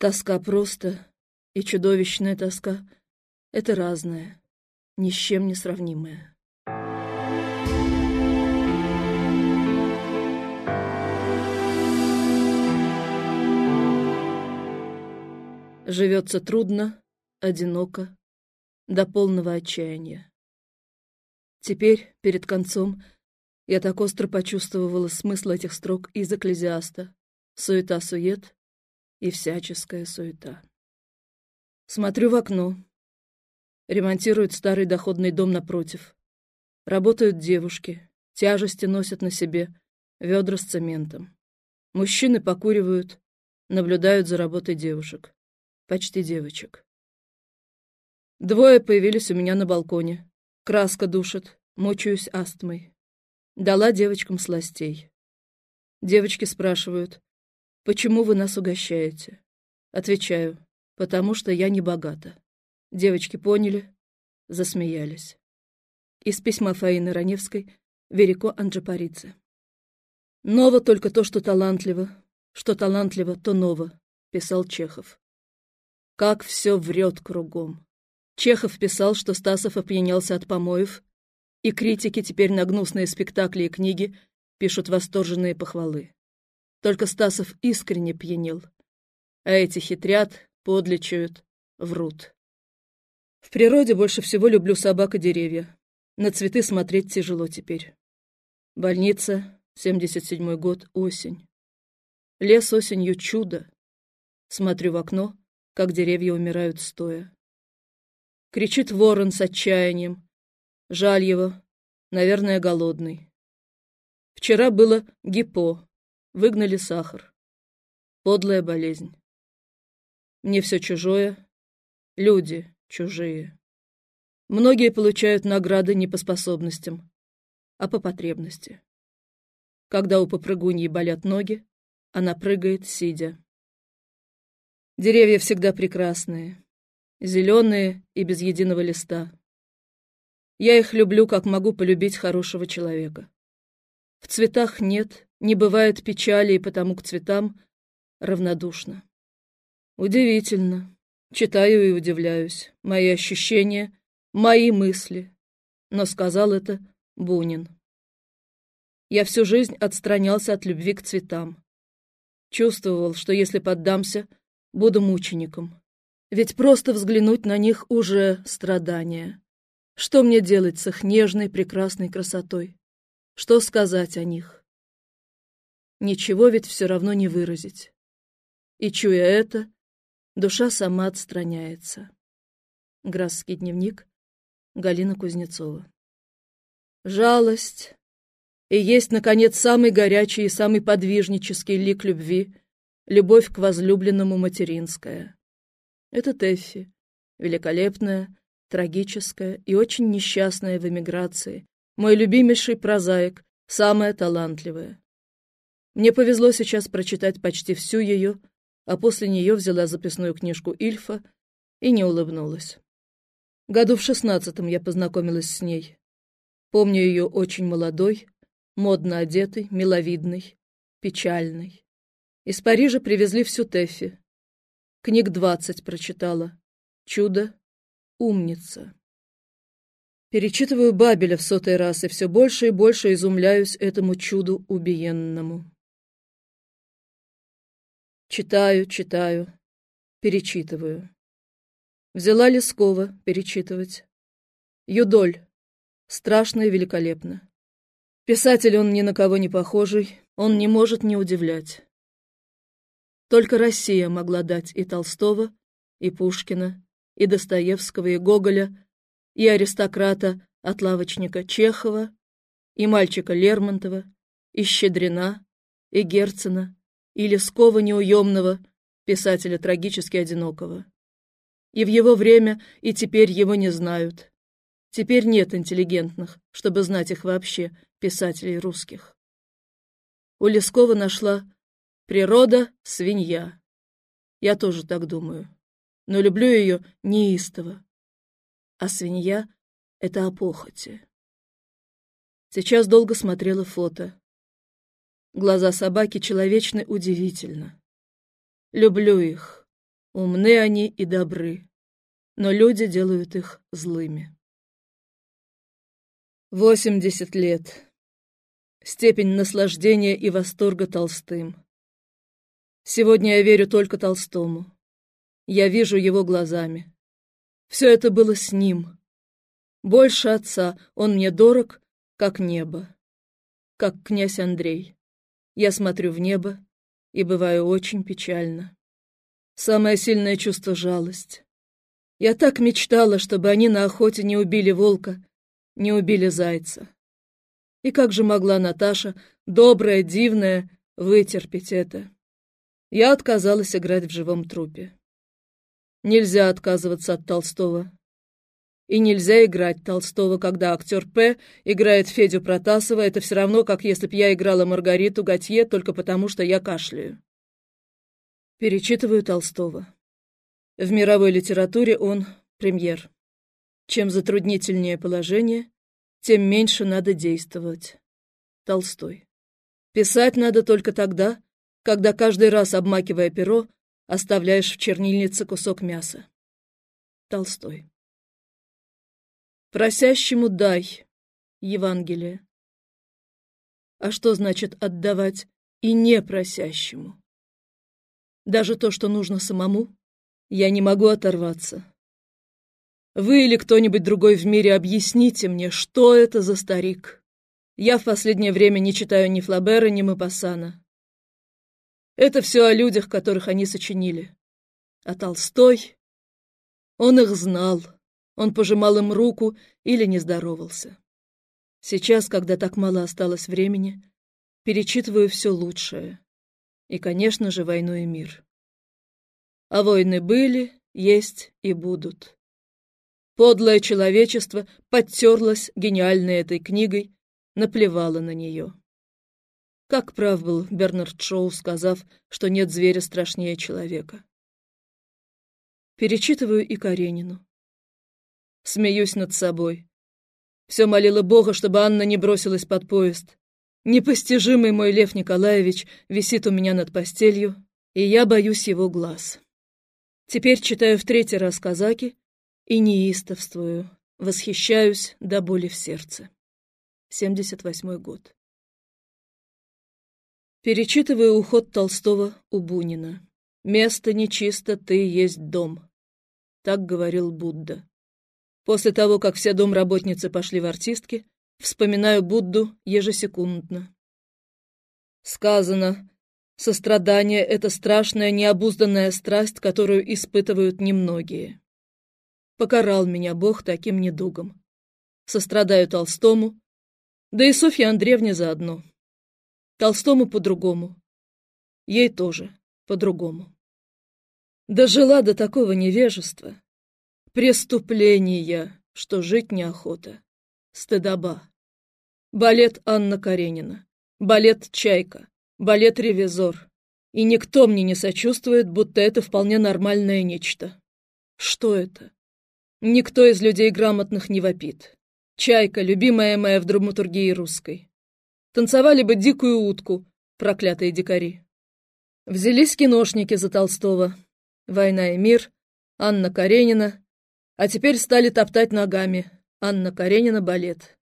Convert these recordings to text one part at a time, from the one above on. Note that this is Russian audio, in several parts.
Тоска просто и чудовищная тоска — это разное, ни с чем не сравнимое. Живется трудно, одиноко, до полного отчаяния. Теперь, перед концом, я так остро почувствовала смысл этих строк из «Экклезиаста» — суета-сует и всяческая суета. Смотрю в окно. Ремонтируют старый доходный дом напротив. Работают девушки, тяжести носят на себе, ведра с цементом. Мужчины покуривают, наблюдают за работой девушек. Почти девочек. Двое появились у меня на балконе. Краска душит, мучаюсь астмой. Дала девочкам сластей. Девочки спрашивают, почему вы нас угощаете? Отвечаю, потому что я не богата. Девочки поняли, засмеялись. Из письма Фаины Раневской Верико Анджапарице. «Ново только то, что талантливо, что талантливо, то ново», — писал Чехов. Как все врет кругом. Чехов писал, что Стасов опьянялся от помоев, и критики теперь на гнусные спектакли и книги пишут восторженные похвалы. Только Стасов искренне пьянел, а эти хитрят, подлечают, врут. В природе больше всего люблю собак и деревья. На цветы смотреть тяжело теперь. Больница, 77-й год, осень. Лес осенью чудо. Смотрю в окно — как деревья умирают стоя. Кричит ворон с отчаянием. Жаль его, наверное, голодный. Вчера было гипо, выгнали сахар. Подлая болезнь. Мне все чужое, люди чужие. Многие получают награды не по способностям, а по потребности. Когда у попрыгуньи болят ноги, она прыгает, сидя. Деревья всегда прекрасные, зеленые и без единого листа. Я их люблю, как могу полюбить хорошего человека. В цветах нет, не бывает печали, и потому к цветам равнодушно. Удивительно. Читаю и удивляюсь. Мои ощущения, мои мысли. Но сказал это Бунин. Я всю жизнь отстранялся от любви к цветам. Чувствовал, что если поддамся, буду мучеником. Ведь просто взглянуть на них уже страдание. Что мне делать с их нежной, прекрасной красотой? Что сказать о них? Ничего ведь все равно не выразить. И, чуя это, душа сама отстраняется. Грасский дневник, Галина Кузнецова. Жалость и есть, наконец, самый горячий и самый подвижнический лик любви — любовь к возлюбленному материнская. Это Тэффи, великолепная, трагическая и очень несчастная в эмиграции, мой любимейший прозаик, самая талантливая. Мне повезло сейчас прочитать почти всю ее, а после нее взяла записную книжку Ильфа и не улыбнулась. Году в шестнадцатом я познакомилась с ней. Помню ее очень молодой, модно одетой, миловидной, печальной. Из Парижа привезли всю Тэффи. Книг двадцать прочитала. Чудо. Умница. Перечитываю Бабеля в сотый раз и все больше и больше изумляюсь этому чуду убиенному. Читаю, читаю, перечитываю. Взяла Лескова перечитывать. Юдоль. Страшно и великолепно. Писатель он ни на кого не похожий, он не может не удивлять. Только Россия могла дать и Толстого, и Пушкина, и Достоевского, и Гоголя, и аристократа от лавочника Чехова, и мальчика Лермонтова, и Щедрина, и Герцена, и Лескова неуемного, писателя трагически одинокого. И в его время, и теперь его не знают. Теперь нет интеллигентных, чтобы знать их вообще, писателей русских. У Лескова нашла Природа — свинья. Я тоже так думаю. Но люблю ее неистово. А свинья — это о. Сейчас долго смотрела фото. Глаза собаки человечны удивительно. Люблю их. Умны они и добры, но люди делают их злыми. Восемьдесят лет. Степень наслаждения и восторга Толстым. Сегодня я верю только Толстому. Я вижу его глазами. Все это было с ним. Больше отца, он мне дорог, как небо. Как князь Андрей. Я смотрю в небо и бываю очень печально. Самое сильное чувство — жалость. Я так мечтала, чтобы они на охоте не убили волка, не убили зайца. И как же могла Наташа, добрая, дивная, вытерпеть это? Я отказалась играть в живом трупе. Нельзя отказываться от Толстого. И нельзя играть Толстого, когда актер П играет Федю Протасова. Это все равно, как если б я играла Маргариту Готье только потому, что я кашляю. Перечитываю Толстого. В мировой литературе он премьер. Чем затруднительнее положение, тем меньше надо действовать. Толстой. Писать надо только тогда, когда каждый раз, обмакивая перо, оставляешь в чернильнице кусок мяса. Толстой. Просящему дай Евангелие. А что значит отдавать и не просящему? Даже то, что нужно самому, я не могу оторваться. Вы или кто-нибудь другой в мире объясните мне, что это за старик. Я в последнее время не читаю ни Флабера, ни Мапассана. Это все о людях, которых они сочинили. А Толстой... Он их знал. Он пожимал им руку или не здоровался. Сейчас, когда так мало осталось времени, перечитываю все лучшее. И, конечно же, «Войну и мир». А войны были, есть и будут. Подлое человечество подтерлось гениальной этой книгой, наплевало на нее. Как прав был Бернард Шоу, сказав, что нет зверя страшнее человека. Перечитываю и Каренину. Смеюсь над собой. Все молила Бога, чтобы Анна не бросилась под поезд. Непостижимый мой Лев Николаевич висит у меня над постелью, и я боюсь его глаз. Теперь читаю в третий раз казаки и неистовствую, восхищаюсь до боли в сердце. 78 год. Перечитываю уход Толстого у Бунина. «Место нечисто, ты есть дом», — так говорил Будда. После того, как все домработницы пошли в артистки, вспоминаю Будду ежесекундно. Сказано, сострадание — это страшная необузданная страсть, которую испытывают немногие. Покарал меня Бог таким недугом. Сострадаю Толстому, да и Софье Андреевне заодно. Толстому по-другому. Ей тоже по-другому. Дожила до такого невежества. Преступления, что жить неохота. Стыдоба. Балет Анна Каренина. Балет «Чайка». Балет «Ревизор». И никто мне не сочувствует, будто это вполне нормальное нечто. Что это? Никто из людей грамотных не вопит. «Чайка», любимая моя в драматургии русской. Танцевали бы дикую утку, проклятые дикари. Взялись киношники за Толстого. «Война и мир», Анна Каренина. А теперь стали топтать ногами. Анна Каренина балет.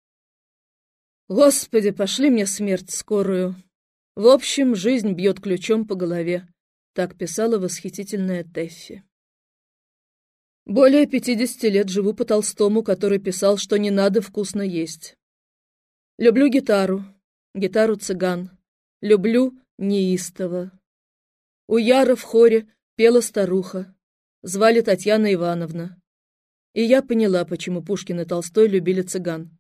Господи, пошли мне смерть скорую. В общем, жизнь бьет ключом по голове. Так писала восхитительная Теффи. Более пятидесяти лет живу по Толстому, который писал, что не надо вкусно есть. Люблю гитару, гитару цыган. Люблю неистово. У Яра в хоре пела старуха. Звали Татьяна Ивановна. И я поняла, почему Пушкин и Толстой любили цыган.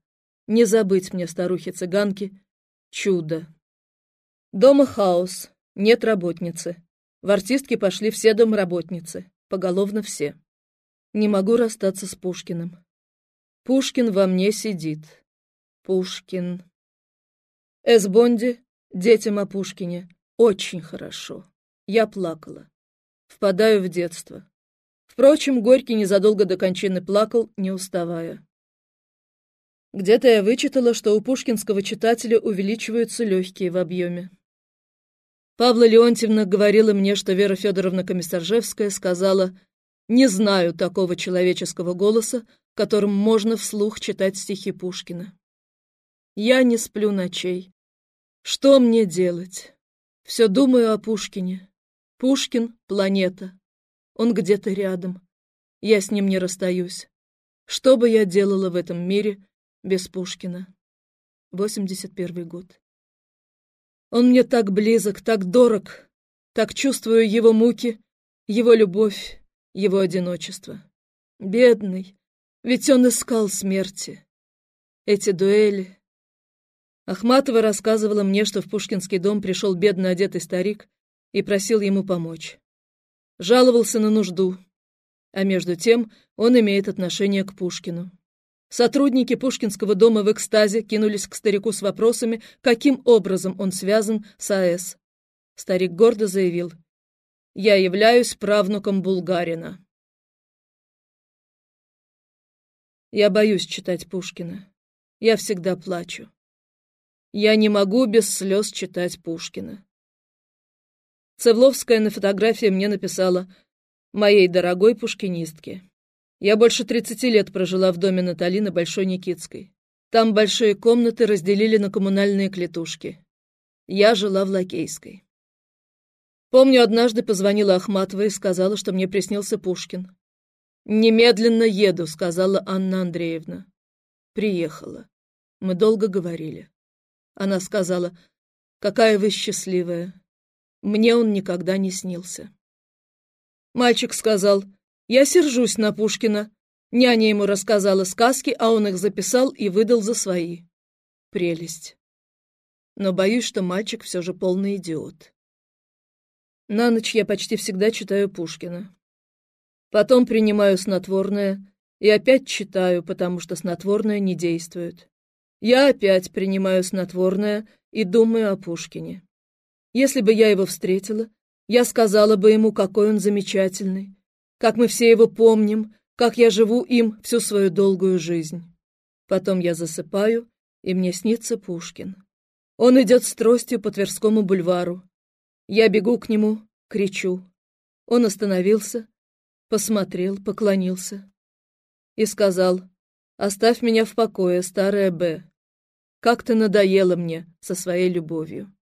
Не забыть мне старухи-цыганки. Чудо. Дома хаос. Нет работницы. В артистки пошли все домработницы. Поголовно все. Не могу расстаться с Пушкиным. Пушкин во мне сидит. Пушкин. Эсбонди, детям о Пушкине. Очень хорошо. Я плакала. Впадаю в детство. Впрочем, Горький незадолго до кончины плакал, не уставая. Где-то я вычитала, что у пушкинского читателя увеличиваются легкие в объеме. Павла Леонтьевна говорила мне, что Вера Федоровна Комиссаржевская сказала «Не знаю такого человеческого голоса, которым можно вслух читать стихи Пушкина». Я не сплю ночей. Что мне делать? Все думаю о Пушкине. Пушкин — планета. Он где-то рядом. Я с ним не расстаюсь. Что бы я делала в этом мире без Пушкина? 81 год. Он мне так близок, так дорог, так чувствую его муки, его любовь, его одиночество. Бедный, ведь он искал смерти. Эти дуэли. Ахматова рассказывала мне, что в Пушкинский дом пришел бедно одетый старик и просил ему помочь. Жаловался на нужду, а между тем он имеет отношение к Пушкину. Сотрудники Пушкинского дома в экстазе кинулись к старику с вопросами, каким образом он связан с АЭС. Старик гордо заявил, «Я являюсь правнуком Булгарина». Я боюсь читать Пушкина. Я всегда плачу. Я не могу без слез читать Пушкина. Цевловская на фотографии мне написала «Моей дорогой пушкинистке». Я больше 30 лет прожила в доме Натали на Большой Никитской. Там большие комнаты разделили на коммунальные клетушки. Я жила в Лакейской. Помню, однажды позвонила Ахматова и сказала, что мне приснился Пушкин. «Немедленно еду», — сказала Анна Андреевна. Приехала. Мы долго говорили. Она сказала, «Какая вы счастливая. Мне он никогда не снился». Мальчик сказал, я сержусь на Пушкина. Няня ему рассказала сказки, а он их записал и выдал за свои. Прелесть. Но боюсь, что мальчик все же полный идиот. На ночь я почти всегда читаю Пушкина. Потом принимаю снотворное и опять читаю, потому что снотворное не действует. Я опять принимаю снотворное и думаю о Пушкине. Если бы я его встретила, я сказала бы ему, какой он замечательный, как мы все его помним, как я живу им всю свою долгую жизнь. Потом я засыпаю, и мне снится Пушкин. Он идет с тростью по Тверскому бульвару. Я бегу к нему, кричу. Он остановился, посмотрел, поклонился и сказал, «Оставь меня в покое, старая Б. Как ты надоела мне со своей любовью».